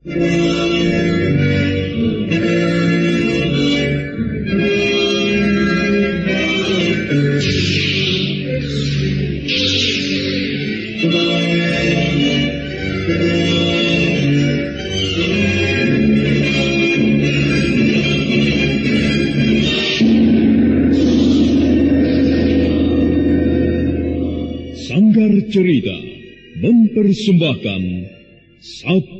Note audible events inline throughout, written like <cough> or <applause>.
Sanggar Cerita mempersembahkan Sabda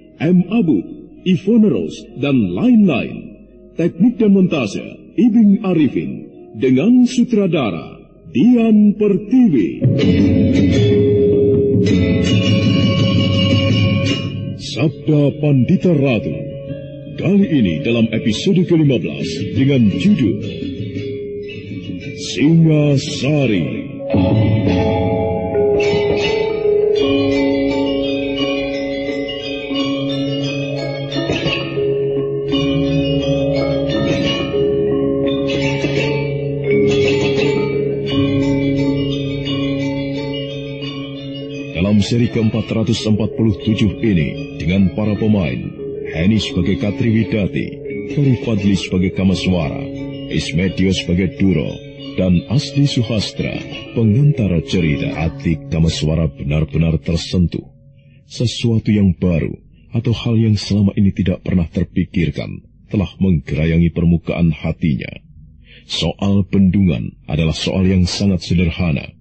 M. Abu, Ivone Rose, dan lain-lain. Teknik dan montase, Ibing Arifin, dengan sutradara, Dian Pertiwi. Sabda Pandita Ratu. Kali ini dalam episode ke-15 dengan judul Singa Sari. Seri ke-447 ini, dengan para pemain, Henny sebagai Katri Widati, Ferry Fadli sebagai Kamaswara, Ismedio sebagai Duro, dan Asli Suhastra, pengantara cerita hati Kamaswara benar-benar tersentuh. Sesuatu yang baru atau hal yang selama ini tidak pernah terpikirkan telah menggerayangi permukaan hatinya. Soal bendungan adalah soal yang sangat sederhana,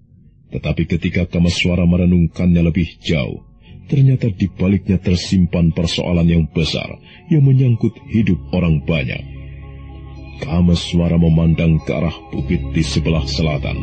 tetapi ketika Kamaswara merenungkannya lebih jauh, ternyata di baliknya tersimpan persoalan yang besar yang menyangkut hidup orang banyak. Kamaswara memandang ke arah bukit di sebelah selatan.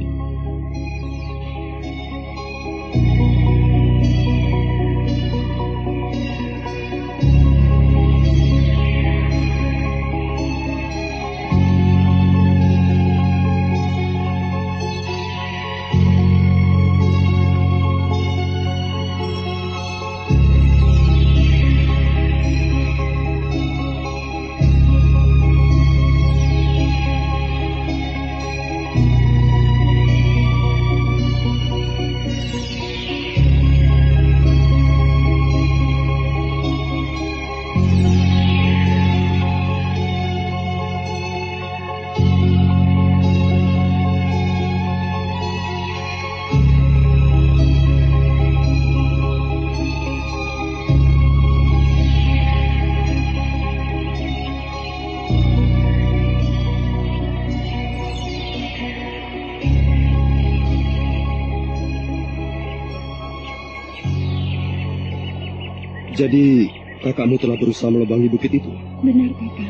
Jadi, kakakmu telah berusaha melubangi bukit itu? Benar, kakak.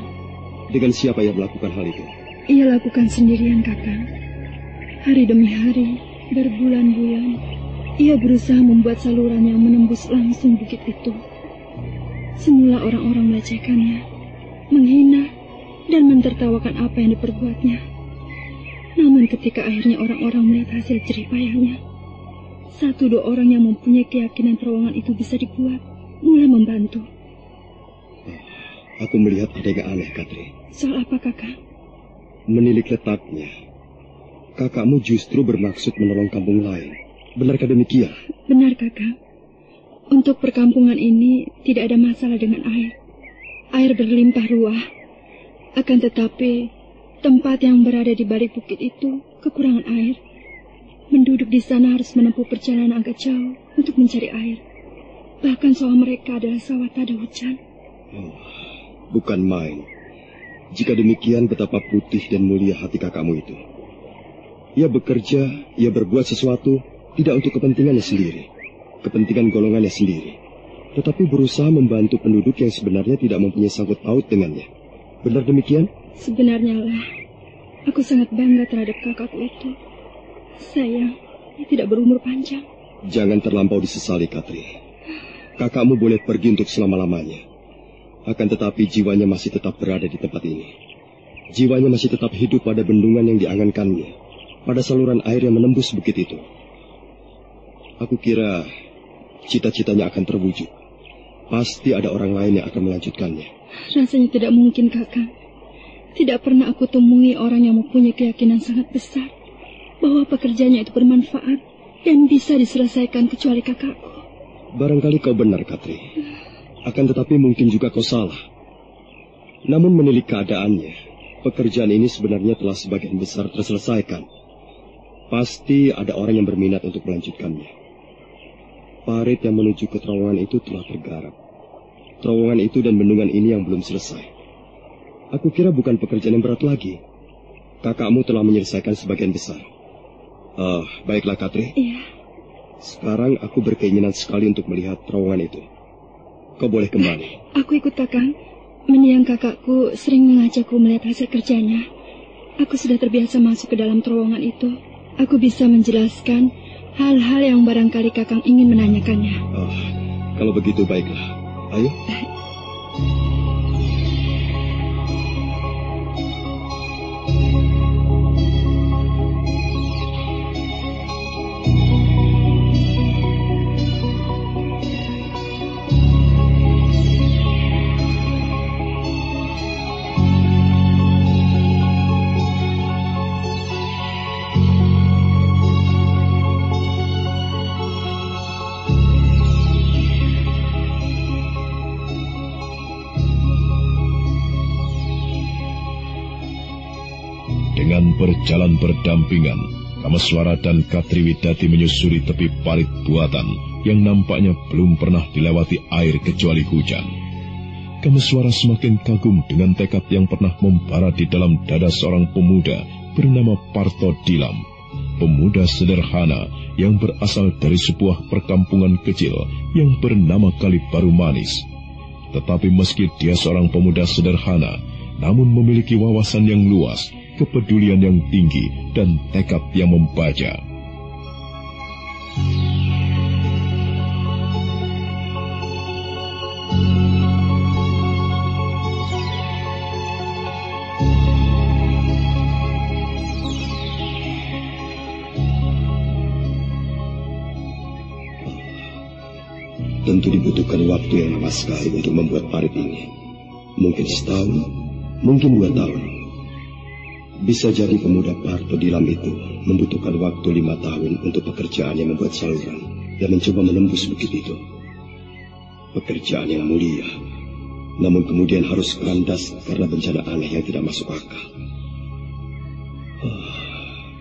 Dengan siapa yang melakukan hal itu? Ia lakukan sendirian, kakak. Hari demi hari, berbulan-bulan, ia berusaha membuat saluran yang menembus langsung bukit itu. Semula orang-orang melecehkannya, menghina, dan mentertawakan apa yang diperbuatnya. Namun ketika akhirnya orang-orang melihat hasil jeripayahnya, satu dua orang yang mempunyai keyakinan terowongan itu bisa dibuat, mulai membantu. Aku melihat ada yang aneh, Katri. Soal apa, kakak? Menilik letaknya, kakakmu justru bermaksud menolong kampung lain. Benarkah demikian? Benar, kakak. Untuk perkampungan ini tidak ada masalah dengan air. Air berlimpah ruah. Akan tetapi, tempat yang berada di balik bukit itu kekurangan air. Penduduk di sana harus menempuh perjalanan agak jauh untuk mencari air. Bahkan sawah mereka adalah sawah tak ada hujan. Oh, bukan main. Jika demikian betapa putih dan mulia hati kakakmu itu. Ia bekerja, ia berbuat sesuatu tidak untuk kepentingannya sendiri, kepentingan golongannya sendiri, tetapi berusaha membantu penduduk yang sebenarnya tidak mempunyai sangkut paut dengannya. Benar demikian? Sebenarnya lah, aku sangat bangga terhadap kakakku itu. Sayang, ia tidak berumur panjang. Jangan terlampau disesali, Katri. Kakakmu boleh pergi untuk selama-lamanya. Akan tetapi jiwanya masih tetap berada di tempat ini. Jiwanya masih tetap hidup pada bendungan yang diangankannya. Pada saluran air yang menembus bukit itu. Aku kira cita-citanya akan terwujud. Pasti ada orang lain yang akan melanjutkannya. Rasanya tidak mungkin, kakak. Tidak pernah aku temui orang yang mempunyai keyakinan sangat besar bahwa pekerjaannya itu bermanfaat dan bisa diselesaikan kecuali kakakku. Barangkali kau benar, Katri. Akan tetapi mungkin juga kau salah. Namun menilik keadaannya, pekerjaan ini sebenarnya telah sebagian besar terselesaikan. Pasti ada orang yang berminat untuk melanjutkannya. Parit yang menuju ke terowongan itu telah tergarap. Terowongan itu dan bendungan ini yang belum selesai. Aku kira bukan pekerjaan yang berat lagi. Kakakmu telah menyelesaikan sebagian besar. Uh, baiklah, Katri. Iya. Sekarang aku berkeinginan sekali untuk melihat terowongan itu. Kau boleh kembali. Aku ikut kakak. Mendiang kakakku sering mengajakku melihat hasil kerjanya. Aku sudah terbiasa masuk ke dalam terowongan itu. Aku bisa menjelaskan hal-hal yang barangkali kakang ingin menanyakannya. Oh, kalau begitu baiklah. Ayo. Berjalan berdampingan, Kamaswara dan Katriwidati menyusuri tepi parit buatan yang nampaknya belum pernah dilewati air kecuali hujan. Kamaswara semakin kagum dengan tekad yang pernah membara di dalam dada seorang pemuda bernama Parto Dilam. Pemuda sederhana yang berasal dari sebuah perkampungan kecil yang bernama Kalibaru Manis. Tetapi meski dia seorang pemuda sederhana, namun memiliki wawasan yang luas kepedulian yang tinggi, dan tekad yang membaca. Tentu dibutuhkan waktu yang lama sekali untuk membuat parit ini. Mungkin setahun, mungkin dua tahun. Bisa jadi pemuda Parto Dilam itu membutuhkan waktu lima tahun untuk pekerjaan yang membuat saluran dan mencoba menembus bukit itu. Pekerjaan yang mulia, namun kemudian harus kandas karena bencana aneh yang tidak masuk akal. Oh,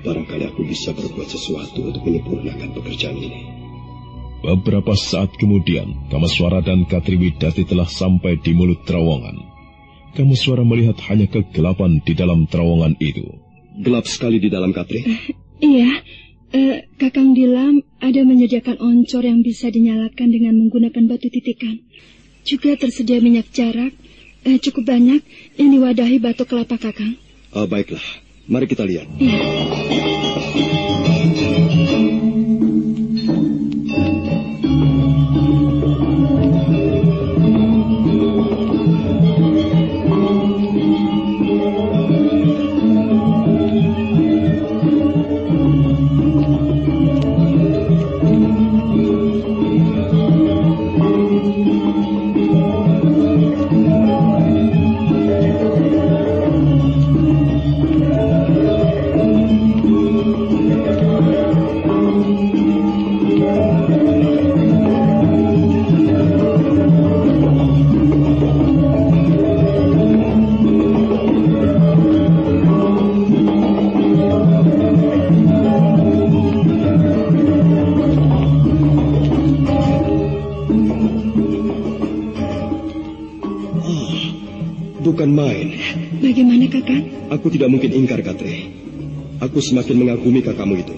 barangkali aku bisa berbuat sesuatu untuk menyempurnakan pekerjaan ini. Beberapa saat kemudian, Kamaswara dan Katriwidati telah sampai di mulut terowongan kamu suara melihat hanya kegelapan di dalam terowongan itu. Gelap sekali di dalam, Katri. Uh, iya, uh, Kakang Dilam ada menyediakan oncor yang bisa dinyalakan dengan menggunakan batu titikan. Juga tersedia minyak jarak, eh, cukup banyak yang diwadahi batu kelapa kakang. Uh, baiklah, mari kita lihat. Iya. Kakang? Aku tidak mungkin ingkar, Katre. Aku semakin mengagumi kakakmu itu.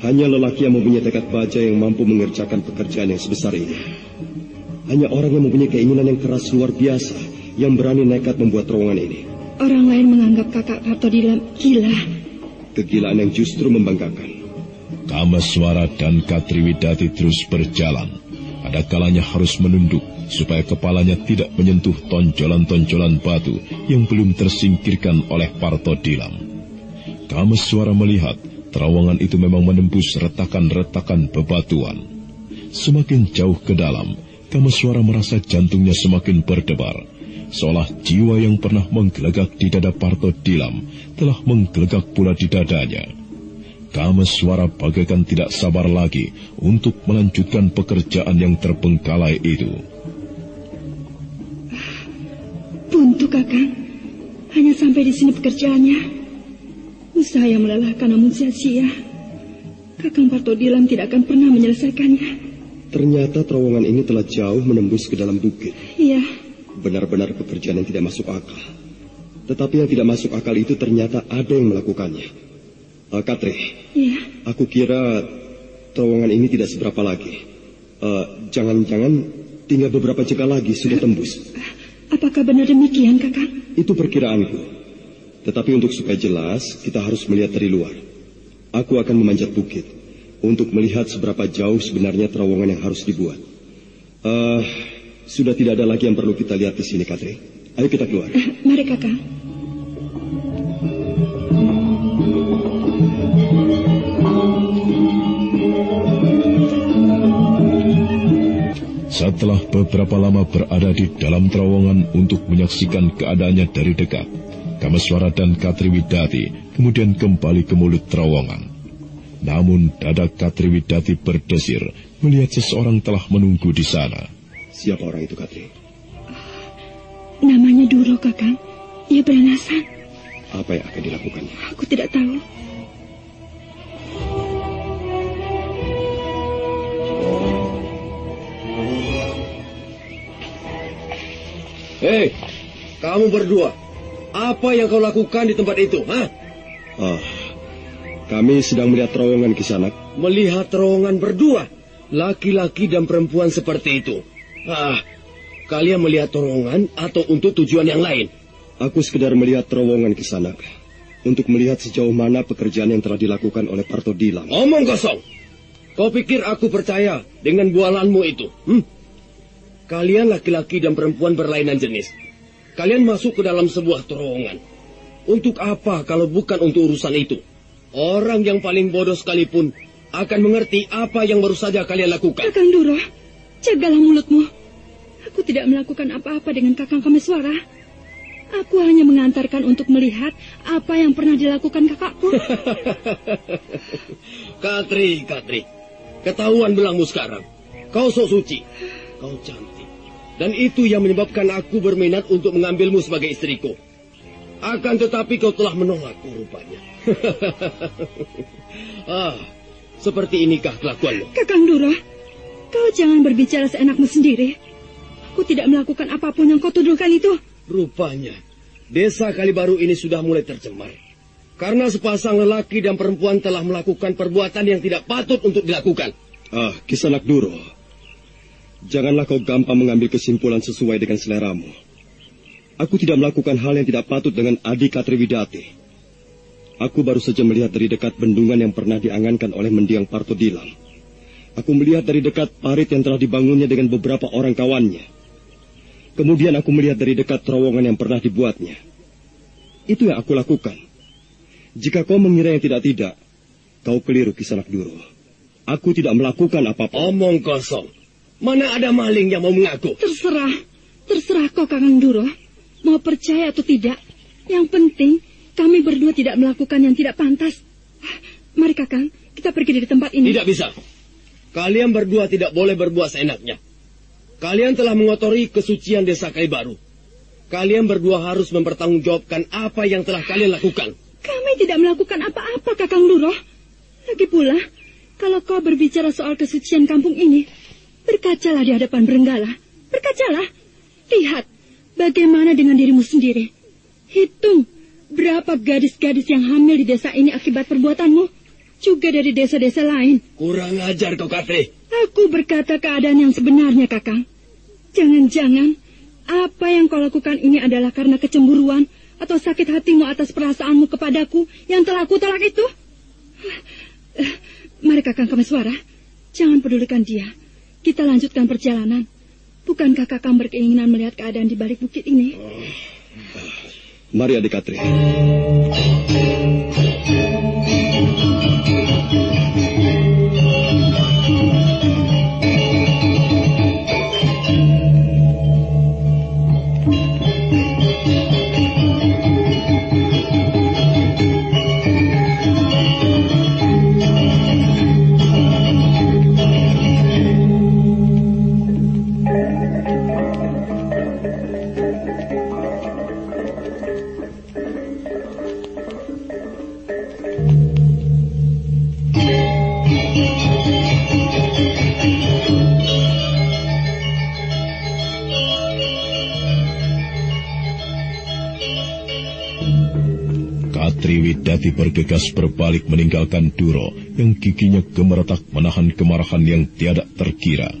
Hanya lelaki yang mempunyai tekad baja yang mampu mengerjakan pekerjaan yang sebesar ini. Hanya orang yang mempunyai keinginan yang keras luar biasa yang berani nekat membuat terowongan ini. Orang lain menganggap kakak Partodilam gila. Kegilaan yang justru membanggakan. Kamaswara dan Katriwidati terus berjalan. Ada kalanya harus menunduk supaya kepalanya tidak menyentuh tonjolan-tonjolan batu yang belum tersingkirkan oleh Parto Dilam. Kamaswara melihat terowongan itu memang menembus retakan-retakan bebatuan. Semakin jauh ke dalam, Kamaswara merasa jantungnya semakin berdebar. Seolah jiwa yang pernah menggelegak di dada Parto Dilam telah menggelegak pula di dadanya. Kamaswara bagaikan tidak sabar lagi untuk melanjutkan pekerjaan yang terbengkalai itu. Buntu kakang, hanya sampai di sini pekerjaannya. Usaha yang melelahkan namun sia-sia. Kakang Partodilam tidak akan pernah menyelesaikannya. Ternyata terowongan ini telah jauh menembus ke dalam bukit. Iya, Benar-benar pekerjaan yang tidak masuk akal. Tetapi yang tidak masuk akal itu ternyata ada yang melakukannya. Uh, Katri, iya. aku kira terowongan ini tidak seberapa lagi. Eh, Jangan-jangan tinggal beberapa jengkal lagi sudah tembus. <laughs> Apakah benar demikian kakang? Itu perkiraanku. Tetapi untuk supaya jelas, kita harus melihat dari luar. Aku akan memanjat bukit untuk melihat seberapa jauh sebenarnya terowongan yang harus dibuat. Eh, sudah tidak ada lagi yang perlu kita lihat di sini, Katri. Ayo kita keluar. Eh, Mari kakang. Setelah beberapa lama berada di dalam terowongan untuk menyaksikan keadaannya dari dekat, Kamaswara dan Katriwidati kemudian kembali ke mulut terowongan. Namun dada Katriwidati berdesir melihat seseorang telah menunggu di sana. Siapa orang itu, Katri? Namanya Duro kakang. Ia berenasan. Apa yang akan dilakukannya? Aku tidak tahu. Hei, kamu berdua. Apa yang kau lakukan di tempat itu, ha? Ah, kami sedang melihat terowongan ke sana. Melihat terowongan berdua. Laki-laki dan perempuan seperti itu. Ah, kalian melihat terowongan atau untuk tujuan yang lain? Aku sekedar melihat terowongan ke sana. Untuk melihat sejauh mana pekerjaan yang telah dilakukan oleh Parto Dilam. Omong kosong. Kau pikir aku percaya dengan bualanmu itu? Hmm? Kalian laki-laki dan perempuan berlainan jenis. Kalian masuk ke dalam sebuah terowongan. Untuk apa kalau bukan untuk urusan itu? Orang yang paling bodoh sekalipun akan mengerti apa yang baru saja kalian lakukan. Kakang Duro, jagalah mulutmu. Aku tidak melakukan apa-apa dengan kakang Kameswara. Aku hanya mengantarkan untuk melihat apa yang pernah dilakukan kakakku. <laughs> Katri, Katri. Ketahuan belangmu sekarang. Kau sok suci. Kau cantik. Dan itu yang menyebabkan aku berminat untuk mengambilmu sebagai istriku. Akan tetapi kau telah menolakku rupanya. <laughs> ah, seperti inikah kelakuanmu? kakang Duro, kau jangan berbicara seenakmu sendiri. Aku tidak melakukan apa pun yang kau tuduhkan itu. Rupanya, desa Kalibaru ini sudah mulai tercemar. Karena sepasang lelaki dan perempuan telah melakukan perbuatan yang tidak patut untuk dilakukan. Ah, Kisanak Duro. Janganlah kau gampang mengambil kesimpulan sesuai dengan seleramu. Aku tidak melakukan hal yang tidak patut dengan Adi Katriwidati. Aku baru saja melihat dari dekat bendungan yang pernah diangankan oleh mendiang Parto Dilang. Aku melihat dari dekat parit yang telah dibangunnya dengan beberapa orang kawannya. Kemudian aku melihat dari dekat terowongan yang pernah dibuatnya. Itu yang aku lakukan. Jika kau mengira yang tidak-tidak, kau keliru kisanak dulu. Aku tidak melakukan apa-apa. Omong kosong. Mana ada maling yang mau mengaku? Terserah. Terserah kau, Kakang Duro. Mau percaya atau tidak. Yang penting, kami berdua tidak melakukan yang tidak pantas. Mari, Kakang. Kita pergi dari tempat ini. Tidak bisa. Kalian berdua tidak boleh berbuat seenaknya. Kalian telah mengotori kesucian desa Kai Baru. Kalian berdua harus mempertanggungjawabkan apa yang telah kalian lakukan. Kami tidak melakukan apa-apa, Kakang Duro. Lagi pula, kalau kau berbicara soal kesucian kampung ini, berkacalah di hadapan Berenggala. Berkacalah. Lihat, bagaimana dengan dirimu sendiri. Hitung berapa gadis-gadis yang hamil di desa ini akibat perbuatanmu. Juga dari desa-desa lain. Kurang ajar kau, Katri. Aku berkata keadaan yang sebenarnya, Kakang. Jangan-jangan apa yang kau lakukan ini adalah karena kecemburuan atau sakit hatimu atas perasaanmu kepadaku yang telah aku tolak itu? Mari Kakang Kameswara, jangan pedulikan dia. Kita lanjutkan perjalanan. Bukankah Kakang berkeinginan melihat keadaan di balik bukit ini? Oh. Mari adik Katri. Bergegas berbalik meninggalkan Duro yang giginya gemeretak menahan kemarahan yang tiada terkira.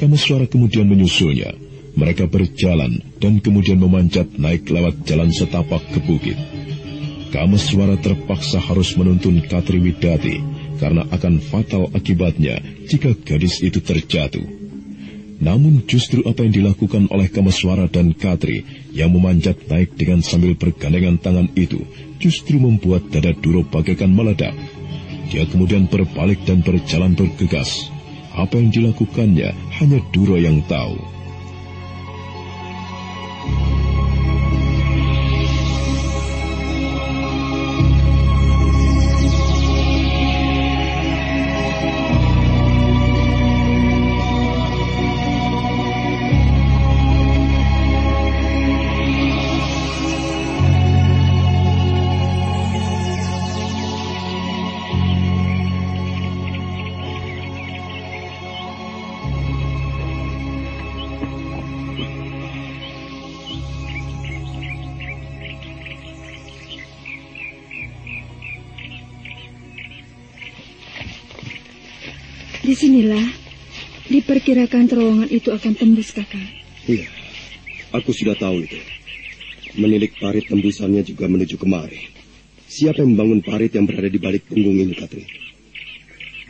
Kamuswara kemudian menyusulnya. Mereka berjalan dan kemudian memanjat naik lewat jalan setapak ke bukit. Kamuswara terpaksa harus menuntun Katriwidati karena akan fatal akibatnya jika gadis itu terjatuh. Namun justru apa yang dilakukan oleh Kamaswara dan Katri yang memanjat naik dengan sambil bergandengan tangan itu justru membuat dada Duro bagaikan meledak. Dia kemudian berbalik dan berjalan bergegas. Apa yang dilakukannya hanya Duro yang tahu. Di sinilah, diperkirakan terowongan itu akan tembus, kakak. Iya, aku sudah tahu itu. Menilik parit tembusannya juga menuju kemari. Siapa yang membangun parit yang berada di balik punggung ini, Katri?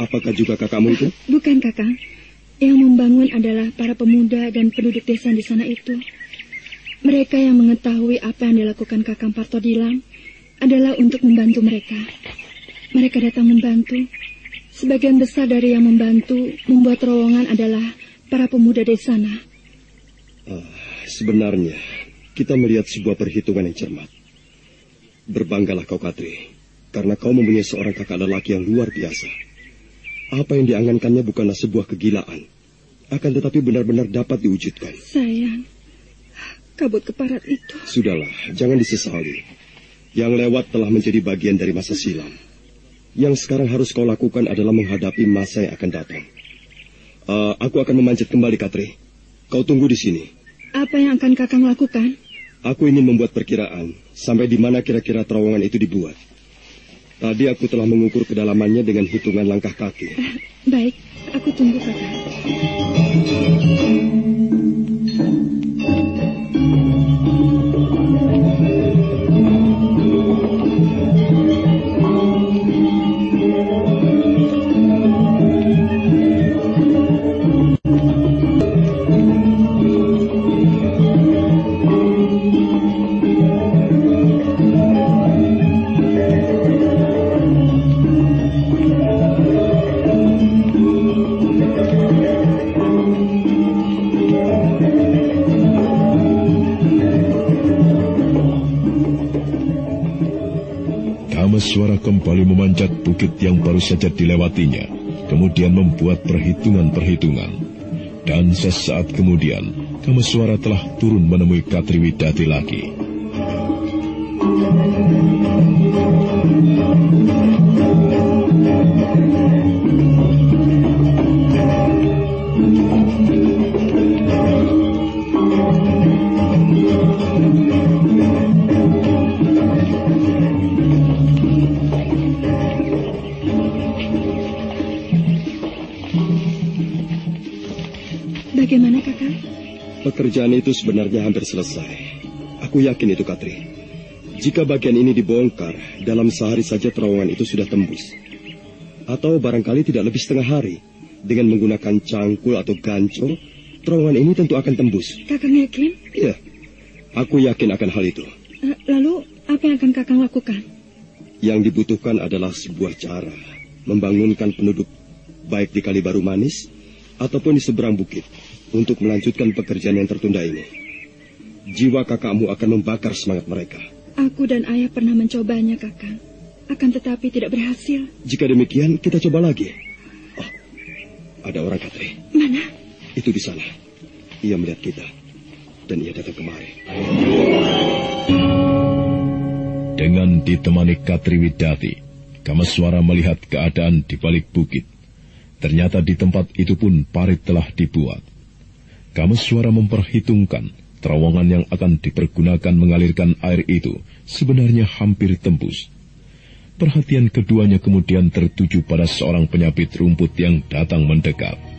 Apakah juga kakakmu itu? Bukan, kakak. Yang membangun adalah para pemuda dan penduduk desa di sana itu. Mereka yang mengetahui apa yang dilakukan kakang Parto Dilang adalah untuk membantu mereka. Mereka datang membantu Sebagian besar dari yang membantu membuat terowongan adalah para pemuda di sana. Uh, sebenarnya, kita melihat sebuah perhitungan yang cermat. Berbanggalah kau, Katri, karena kau mempunyai seorang kakak lelaki yang luar biasa. Apa yang diangankannya bukanlah sebuah kegilaan, akan tetapi benar-benar dapat diwujudkan. Sayang, kabut keparat itu. Sudahlah, jangan disesali. Yang lewat telah menjadi bagian dari masa silam. Yang sekarang harus kau lakukan adalah menghadapi masa yang akan datang. Uh, aku akan memanjat kembali, Katri. Kau tunggu di sini. Apa yang akan kakang lakukan? Aku ingin membuat perkiraan sampai di mana kira-kira terowongan itu dibuat. Tadi aku telah mengukur kedalamannya dengan hitungan langkah kaki. Uh, baik, aku tunggu kakak. Suara kembali memanjat bukit yang baru saja dilewatinya, kemudian membuat perhitungan-perhitungan. Dan sesaat kemudian, suara telah turun menemui Katriwidati lagi. Itu sebenarnya hampir selesai. Aku yakin itu, Katri. Jika bagian ini dibongkar, dalam sehari saja terowongan itu sudah tembus. Atau barangkali tidak lebih setengah hari. Dengan menggunakan cangkul atau gancong, terowongan ini tentu akan tembus. Kakang yakin? Iya, aku yakin akan hal itu. Eh, lalu, apa yang akan kakang lakukan? Yang dibutuhkan adalah sebuah cara membangunkan penduduk baik di Kali Baru Manis ataupun di seberang bukit untuk melanjutkan pekerjaan yang tertunda ini. Jiwa kakakmu akan membakar semangat mereka. Aku dan ayah pernah mencobanya, kakak. Akan tetapi tidak berhasil. Jika demikian, kita coba lagi. Oh, ada orang Katri. Mana? Itu di sana. Ia melihat kita. Dan ia datang kemari. Dengan ditemani Katri Widati, Kamaswara melihat keadaan di balik bukit. Ternyata di tempat itu pun parit telah dibuat. Kameswara memperhitungkan terowongan yang akan dipergunakan mengalirkan air itu sebenarnya hampir tembus. Perhatian keduanya kemudian tertuju pada seorang penyapit rumput yang datang mendekat.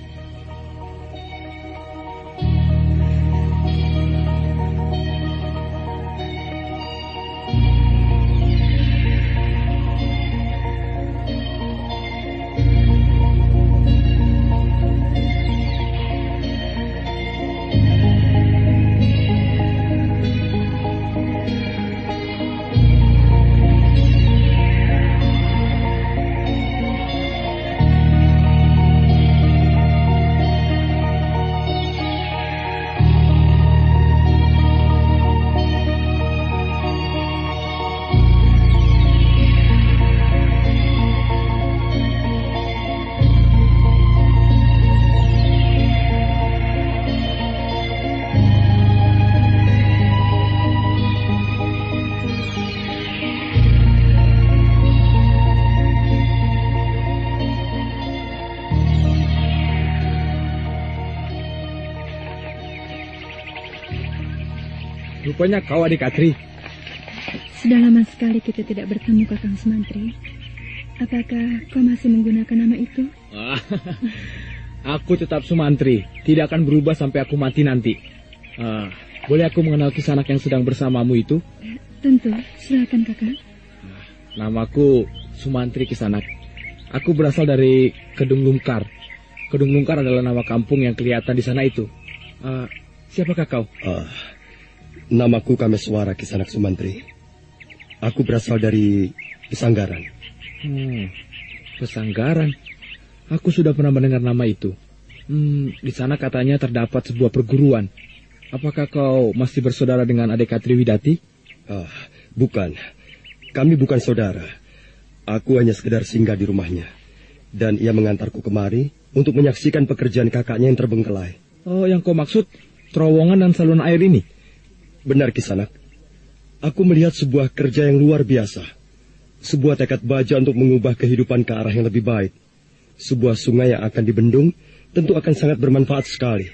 Kau adik Katri. Sudah lama sekali kita tidak bertemu Kakang Semantri. Apakah kau masih menggunakan nama itu? Ah, aku tetap Sumantri, tidak akan berubah sampai aku mati nanti. Uh, boleh aku mengenal kisanak yang sedang bersamamu itu? Tentu, silakan kakak. Uh, namaku Sumantri Kisanak. Aku berasal dari Kedung Lungkar. Kedung Lungkar adalah nama kampung yang kelihatan di sana itu. Uh, siapakah kau? Uh, Namaku Kameswara Kisanak Sumantri. Aku berasal dari Pesanggaran. Hmm, Pesanggaran. Aku sudah pernah mendengar nama itu. Hmm, di sana katanya terdapat sebuah perguruan. Apakah kau masih bersaudara dengan adik Katri Widati? Ah, bukan. Kami bukan saudara. Aku hanya sekedar singgah di rumahnya. Dan ia mengantarku kemari untuk menyaksikan pekerjaan kakaknya yang terbengkelai. Oh, yang kau maksud terowongan dan saluran air ini? Benar Kisanak. Aku melihat sebuah kerja yang luar biasa. Sebuah tekad baja untuk mengubah kehidupan ke arah yang lebih baik. Sebuah sungai yang akan dibendung tentu akan sangat bermanfaat sekali.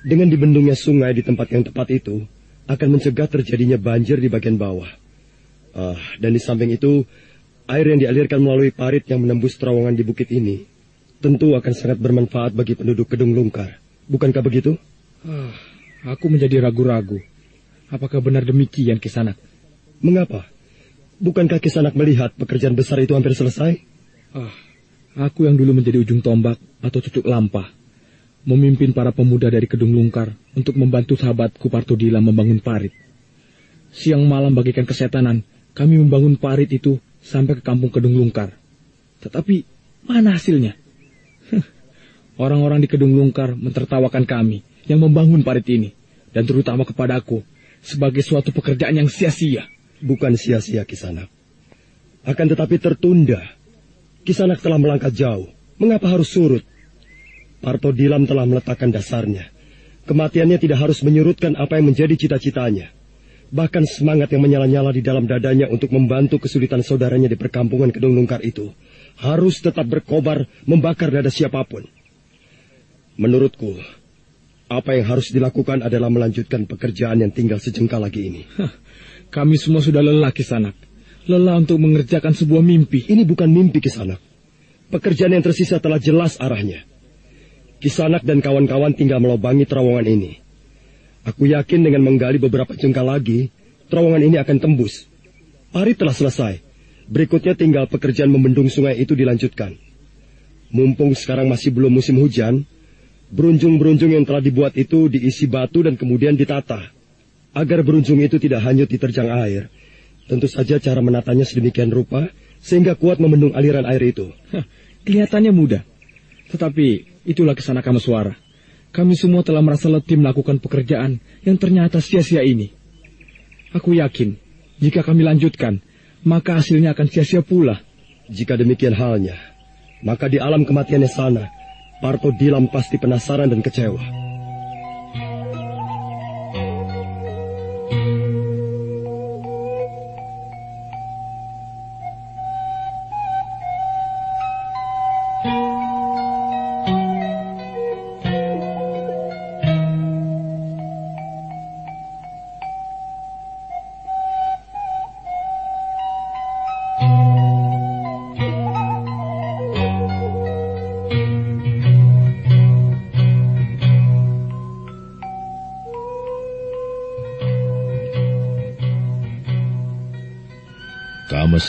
Dengan dibendungnya sungai di tempat yang tepat itu, akan mencegah terjadinya banjir di bagian bawah. Uh, dan di samping itu, air yang dialirkan melalui parit yang menembus terowongan di bukit ini, tentu akan sangat bermanfaat bagi penduduk Kedung Lungkar. Bukankah begitu? Ah, aku menjadi ragu-ragu. Apakah benar demikian, Kisanak? Mengapa? Bukankah Kisanak melihat pekerjaan besar itu hampir selesai? Ah, aku yang dulu menjadi ujung tombak atau cucuk lampah, memimpin para pemuda dari Kedung Lungkar untuk membantu sahabatku Partodila membangun parit. Siang malam bagikan kesetanan, kami membangun parit itu sampai ke kampung Kedung Lungkar. Tetapi mana hasilnya? Orang-orang di Kedung Lungkar mentertawakan kami yang membangun parit ini, dan terutama kepadaku sebagai suatu pekerjaan yang sia-sia. Bukan sia-sia Kisanak. Akan tetapi tertunda. Kisanak telah melangkah jauh. Mengapa harus surut? Parto Dilam telah meletakkan dasarnya. Kematiannya tidak harus menyurutkan apa yang menjadi cita-citanya. Bahkan semangat yang menyala-nyala di dalam dadanya untuk membantu kesulitan saudaranya di perkampungan Kedung Lungkar itu harus tetap berkobar membakar dada siapa pun. Menurutku, apa yang harus dilakukan adalah melanjutkan pekerjaan yang tinggal sejengkal lagi ini. Kami semua sudah lelah, Kisanak. Lelah untuk mengerjakan sebuah mimpi. Ini bukan mimpi, Kisanak. Pekerjaan yang tersisa telah jelas arahnya. Kisanak dan kawan-kawan tinggal melobangi terowongan ini. Aku yakin dengan menggali beberapa jengkal lagi, terowongan ini akan tembus. Hari telah selesai. Berikutnya tinggal pekerjaan membendung sungai itu dilanjutkan. Mumpung sekarang masih belum musim hujan, berunjung-berunjung yang telah dibuat itu diisi batu dan kemudian ditata. Agar berunjung itu tidak hanyut diterjang air, tentu saja cara menatanya sedemikian rupa sehingga kuat membendung aliran air itu. Hah, kelihatannya mudah. Tetapi itulah ke sana kami suara. Kami semua telah merasa letih melakukan pekerjaan yang ternyata sia-sia ini. Aku yakin, jika kami lanjutkan, maka hasilnya akan sia-sia pula. Jika demikian halnya, maka di alam kematiannya sana, Parto Dilam pasti penasaran dan kecewa.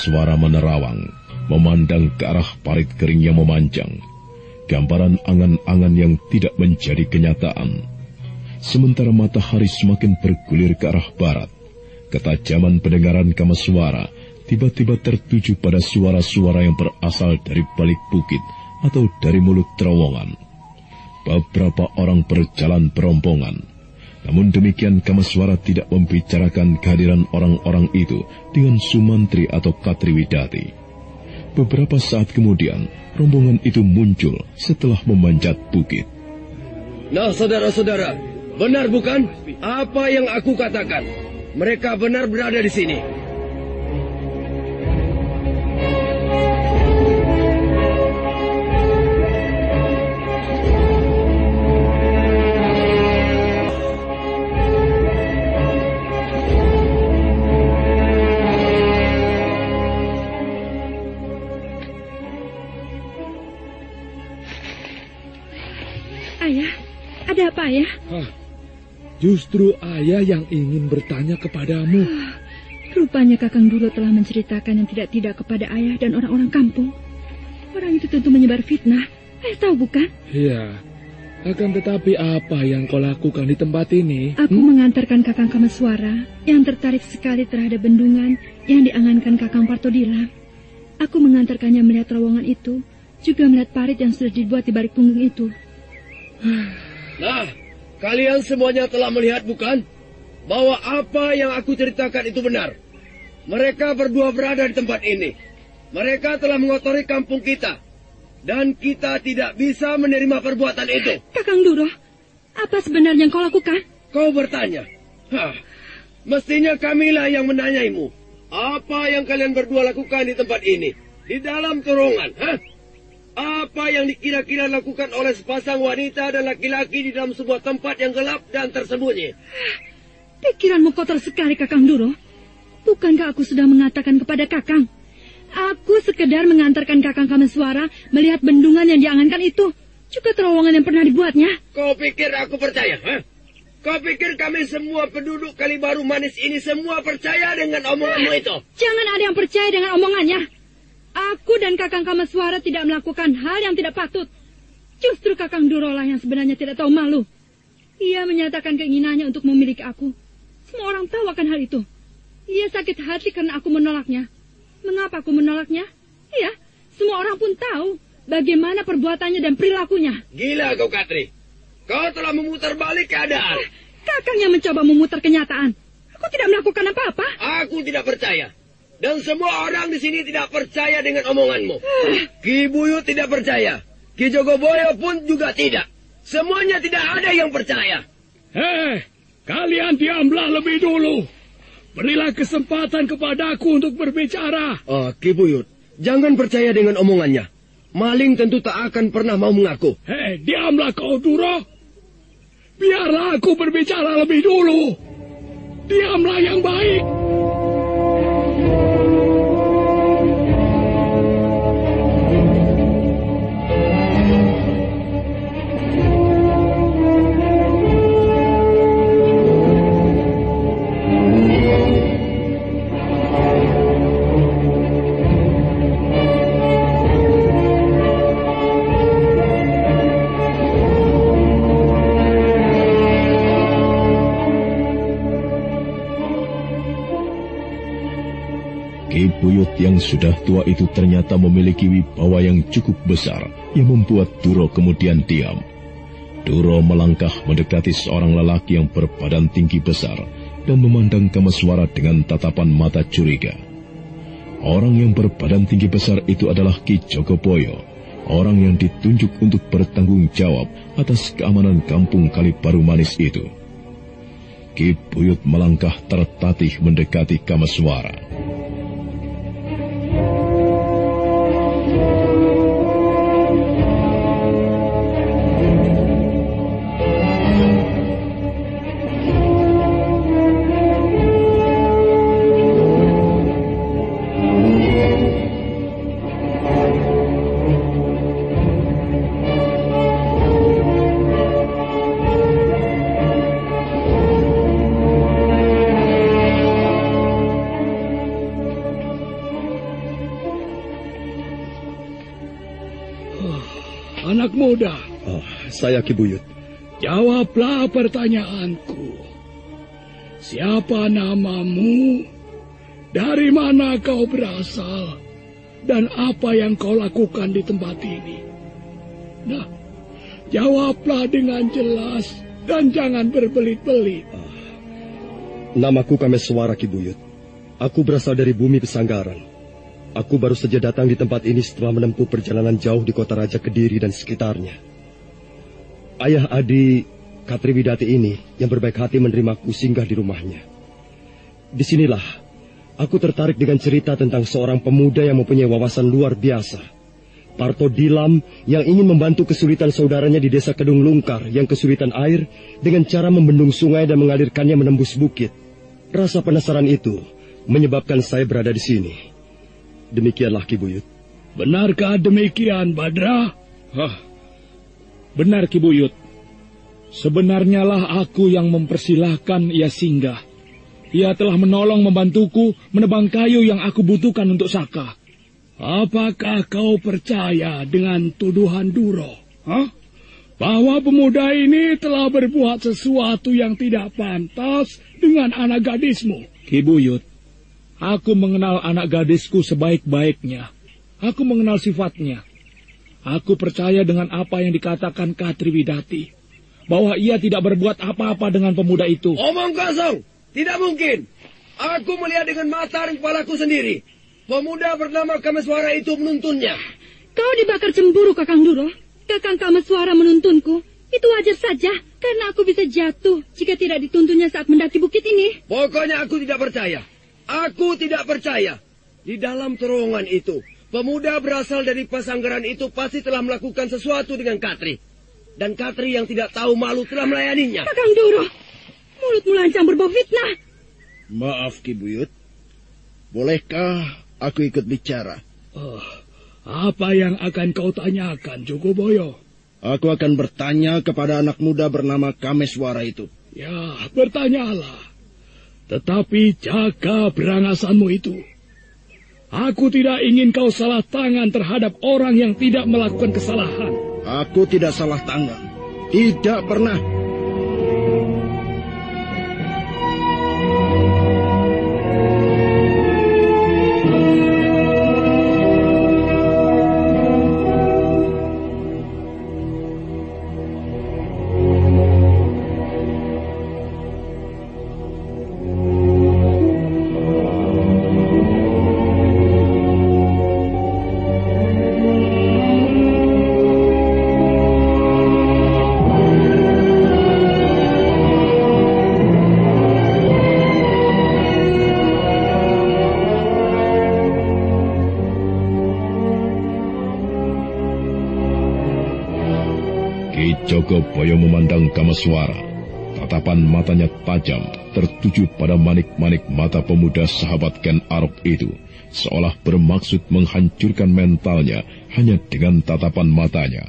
Suara menerawang, memandang ke arah parit kering yang memanjang, gambaran angan-angan yang tidak menjadi kenyataan. Sementara matahari semakin bergulir ke arah barat, ketajaman pendengaran kama suara tiba-tiba tertuju pada suara-suara yang berasal dari balik bukit atau dari mulut terowongan. Beberapa orang berjalan berombongan, namun demikian Kamaswara tidak membicarakan kehadiran orang-orang itu dengan Sumantri atau Katriwidati. Beberapa saat kemudian, rombongan itu muncul setelah memanjat bukit. Nah, saudara-saudara, benar bukan apa yang aku katakan? Mereka benar berada di sini. Justru ayah yang ingin bertanya kepadamu. Ah, rupanya Kakang Duro telah menceritakan yang tidak-tidak kepada ayah dan orang-orang kampung. Orang itu tentu menyebar fitnah. Ayah tahu bukan? Iya. Akan tetapi apa yang kau lakukan di tempat ini? Aku hmm? mengantarkan Kakang Kamaswara yang tertarik sekali terhadap bendungan yang diangankan Kakang Partodila. Aku mengantarkannya melihat terowongan itu, juga melihat parit yang sudah dibuat di balik punggung itu. Nah, Kalian semuanya telah melihat bukan? Bahwa apa yang aku ceritakan itu benar. Mereka berdua berada di tempat ini. Mereka telah mengotori kampung kita. Dan kita tidak bisa menerima perbuatan itu. Kakang Duro, apa sebenarnya yang kau lakukan? Kau bertanya. Hah, mestinya kamilah yang menanyaimu. Apa yang kalian berdua lakukan di tempat ini? Di dalam terowongan, hah? Apa yang dikira-kira lakukan oleh sepasang wanita dan laki-laki di dalam sebuah tempat yang gelap dan tersembunyi? Pikiranmu kotor sekali, Kakang Duro. Bukankah aku sudah mengatakan kepada Kakang? Aku sekedar mengantarkan Kakang Kameswara melihat bendungan yang diangankan itu. Juga terowongan yang pernah dibuatnya. Kau pikir aku percaya, ha? Kau pikir kami semua penduduk Kalibaru Manis ini semua percaya dengan omonganmu itu? Jangan ada yang percaya dengan omongannya. Aku dan Kakang Kamaswara tidak melakukan hal yang tidak patut. Justru Kakang Durolah yang sebenarnya tidak tahu malu. Ia menyatakan keinginannya untuk memiliki aku. Semua orang tahu akan hal itu. Ia sakit hati karena aku menolaknya. Mengapa aku menolaknya? Iya, semua orang pun tahu bagaimana perbuatannya dan perilakunya. Gila kau, Katri. Kau telah memutar balik keadaan. Kakang yang mencoba memutar kenyataan. Aku tidak melakukan apa-apa. Aku tidak percaya. Dan semua orang di sini tidak percaya dengan omonganmu. Ki Buyut tidak percaya. Ki Jogoboyo pun juga tidak. Semuanya tidak ada yang percaya. Hei, kalian diamlah lebih dulu. Berilah kesempatan kepadaku untuk berbicara. Oh, Ki Buyut, jangan percaya dengan omongannya. Maling tentu tak akan pernah mau mengaku. Hei, diamlah kau, Duro. Biarlah aku berbicara lebih dulu. Diamlah yang baik. Yang sudah tua itu ternyata memiliki wibawa yang cukup besar yang membuat Duro kemudian diam. Duro melangkah mendekati seorang lelaki yang berbadan tinggi besar dan memandang Kamaswara dengan tatapan mata curiga. Orang yang berbadan tinggi besar itu adalah Ki Jogoboyo, orang yang ditunjuk untuk bertanggung jawab atas keamanan kampung Kalibaru Manis itu. Ki Buyut melangkah tertatih mendekati Kamaswara. Saya Ki Buyut. jawablah pertanyaanku. Siapa namamu? Dari mana kau berasal? Dan apa yang kau lakukan di tempat ini? Nah, jawablah dengan jelas dan jangan berbelit-belit. Namaku Kameswara Ki Buyut. Aku berasal dari bumi Pesanggaran. Aku baru saja datang di tempat ini setelah menempuh perjalanan jauh di kota Raja Kediri dan sekitarnya. Ayah Adi Katri Widati ini yang berbaik hati menerimaku singgah di rumahnya. Di sinilah aku tertarik dengan cerita tentang seorang pemuda yang mempunyai wawasan luar biasa. Parto Dilam yang ingin membantu kesulitan saudaranya di desa Kedung Lungkar yang kesulitan air dengan cara membendung sungai dan mengalirkannya menembus bukit. Rasa penasaran itu menyebabkan saya berada di sini. Demikianlah Ki Buyut. Benarkah demikian, Badra? Hah, benar Ki Buyut. Sebenarnya lah aku yang mempersilahkan ia singgah. Ia telah menolong membantuku menebang kayu yang aku butuhkan untuk Saka. Apakah kau percaya dengan tuduhan Duro? Hah? Bahwa pemuda ini telah berbuat sesuatu yang tidak pantas dengan anak gadismu. Ki Buyut, aku mengenal anak gadisku sebaik-baiknya. Aku mengenal sifatnya. Aku percaya dengan apa yang dikatakan Katri Widati. Bahwa ia tidak berbuat apa-apa dengan pemuda itu. Omong kosong. Tidak mungkin. Aku melihat dengan mata dan kepalaku sendiri. Pemuda bernama Kameswara itu menuntunnya. Kau dibakar cemburu, Kakang Duro. Kakang Kamaswara menuntunku. Itu wajar saja, karena aku bisa jatuh jika tidak dituntunnya saat mendaki bukit ini. Pokoknya aku tidak percaya. Aku tidak percaya. Di dalam terowongan itu, pemuda berasal dari pasanggaran itu pasti telah melakukan sesuatu dengan Katri. Dan Katri yang tidak tahu malu telah melayaninya. Kakang Duro, mulutmu lancang berbau fitnah. Maaf Ki Buyut. Bolehkah aku ikut bicara? Oh, apa yang akan kau tanyakan, Jogoboyo? Aku akan bertanya kepada anak muda bernama Kameswara itu. Ya, bertanyalah. Tetapi jaga berangasanmu itu. Aku tidak ingin kau salah tangan terhadap orang yang tidak melakukan kesalahan. Aku tidak salah tangan. Tidak pernah. Jogoboyo memandang Kamaswara. Tatapan matanya tajam, tertuju pada manik-manik mata pemuda sahabat Ken Arok itu, seolah bermaksud menghancurkan mentalnya hanya dengan tatapan matanya.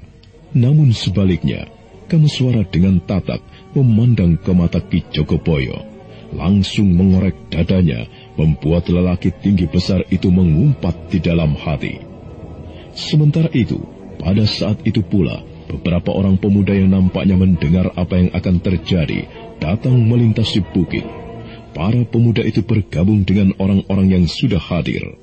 Namun sebaliknya, Kamaswara dengan tatap memandang ke mata Ki Jogoboyo, langsung mengorek dadanya, membuat lelaki tinggi besar itu mengumpat di dalam hati. Sementara itu, pada saat itu pula, Beberapa orang pemuda yang nampaknya mendengar apa yang akan terjadi datang melintasi bukit. Para pemuda itu bergabung dengan orang-orang yang sudah hadir.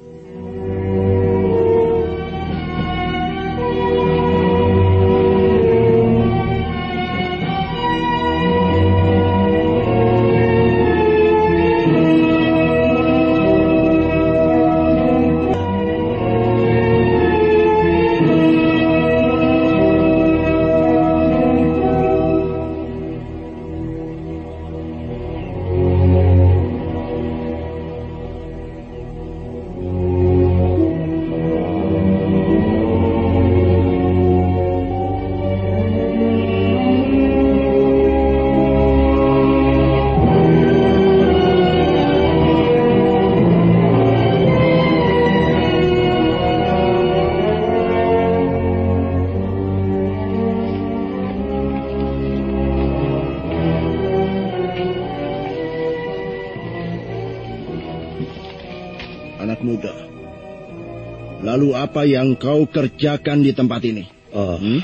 Apa yang kau kerjakan di tempat ini? Uh, hmm?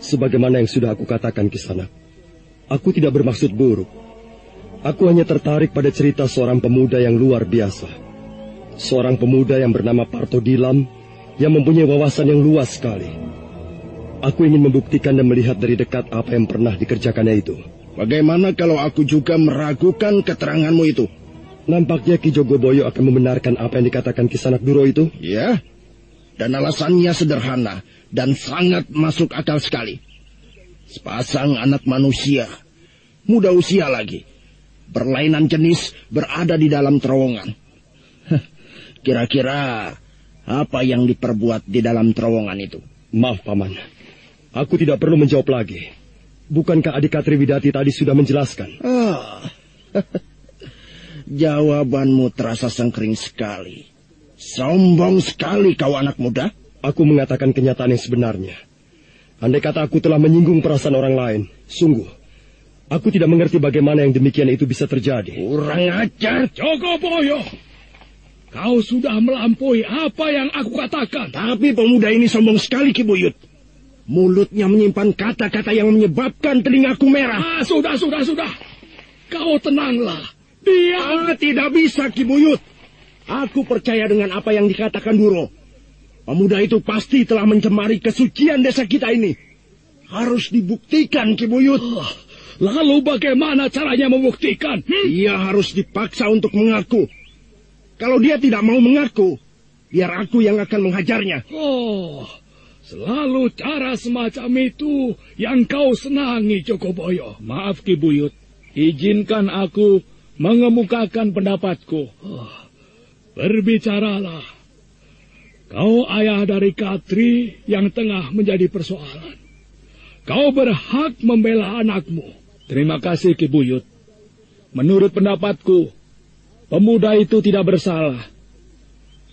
Sebagaimana yang sudah aku katakan ke sana, aku tidak bermaksud buruk. Aku hanya tertarik pada cerita seorang pemuda yang luar biasa. Seorang pemuda yang bernama Parto Dilam yang mempunyai wawasan yang luas sekali. Aku ingin membuktikan dan melihat dari dekat apa yang pernah dikerjakannya itu. Bagaimana kalau aku juga meragukan keteranganmu itu? Nampaknya Ki Jogoboyo akan membenarkan apa yang dikatakan Kisanak Duro itu. Ya, dan alasannya sederhana dan sangat masuk akal sekali. Sepasang anak manusia, muda usia lagi, berlainan jenis berada di dalam terowongan. <laughs> Kira-kira apa yang diperbuat di dalam terowongan itu? Maaf, Paman. Aku tidak perlu menjawab lagi. Bukankah adik Katri Widati tadi sudah menjelaskan? Ah, <laughs> jawabanmu terasa sengkering sekali. Sombong sekali kau anak muda. Aku mengatakan kenyataan yang sebenarnya. Andai kata aku telah menyinggung perasaan orang lain, sungguh, aku tidak mengerti bagaimana yang demikian itu bisa terjadi. Kurang ajar. Joko Boyo, kau sudah melampaui apa yang aku katakan. Tapi pemuda ini sombong sekali, Kibuyut. Mulutnya menyimpan kata-kata yang menyebabkan telingaku merah. Ah, sudah, sudah, sudah. Kau tenanglah. Dia... Ah, tidak bisa, Kibuyut. Aku percaya dengan apa yang dikatakan Duro. Pemuda itu pasti telah mencemari kesucian desa kita ini. Harus dibuktikan, Kibuyut. Oh, lalu bagaimana caranya membuktikan? Hmm? Ia harus dipaksa untuk mengaku. Kalau dia tidak mau mengaku, biar aku yang akan menghajarnya. Oh, selalu cara semacam itu yang kau senangi, Jokoboyo. Maaf, Kibuyut. Izinkan aku mengemukakan pendapatku. Oh. Berbicaralah. Kau ayah dari Katri yang tengah menjadi persoalan. Kau berhak membela anakmu. Terima kasih, Ki Buyut. Menurut pendapatku, pemuda itu tidak bersalah.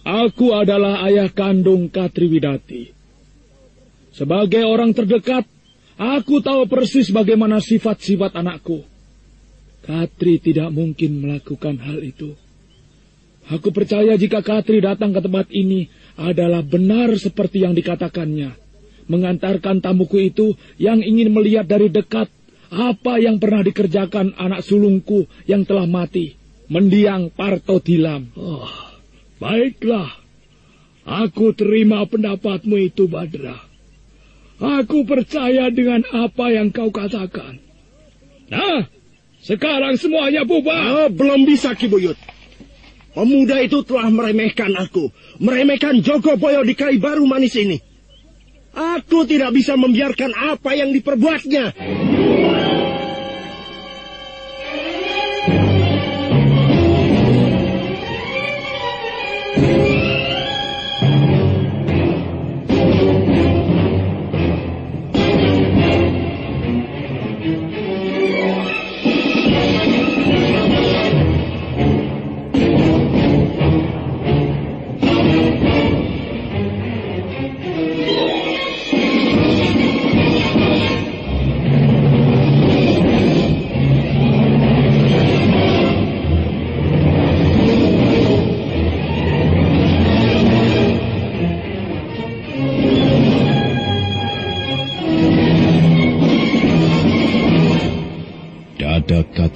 Aku adalah ayah kandung Katri Widati. Sebagai orang terdekat, Aku tahu persis bagaimana sifat-sifat anakku. Katri tidak mungkin melakukan hal itu. Aku percaya jika Katri datang ke tempat ini adalah benar seperti yang dikatakannya. Mengantarkan tamuku itu yang ingin melihat dari dekat apa yang pernah dikerjakan anak sulungku yang telah mati. Mendiang Parto Dilam. Oh, baiklah. Aku terima pendapatmu itu, Badra. Aku percaya dengan apa yang kau katakan. Nah, sekarang semuanya bubar. Oh, belum bisa, Kibuyut. Pemuda itu telah meremehkan aku. Meremehkan Joko Boyo di Kali Baru Manis ini. Aku tidak bisa membiarkan apa yang diperbuatnya.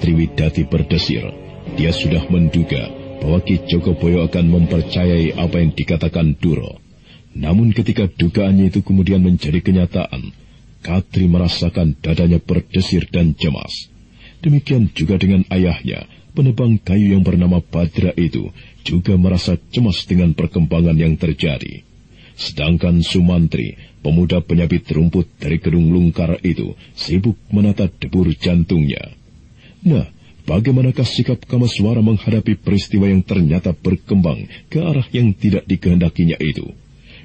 Triwidati berdesir. Dia sudah menduga bahwa Ki Jogoboyo akan mempercayai apa yang dikatakan Duro. Namun ketika dugaannya itu kemudian menjadi kenyataan, Katri merasakan dadanya berdesir dan cemas. Demikian juga dengan ayahnya, penebang kayu yang bernama Badra itu juga merasa cemas dengan perkembangan yang terjadi. Sedangkan Sumantri, pemuda penyabit rumput dari gedung lungkar itu, sibuk menata debur jantungnya. Nah, bagaimanakah sikap Kamaswara menghadapi peristiwa yang ternyata berkembang ke arah yang tidak dikehendakinya itu?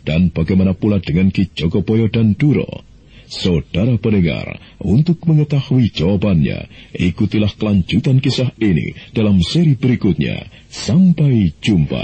Dan bagaimana pula dengan Ki Jogoboyo dan Duro? Saudara pendengar, untuk mengetahui jawabannya, ikutilah kelanjutan kisah ini dalam seri berikutnya. Sampai jumpa.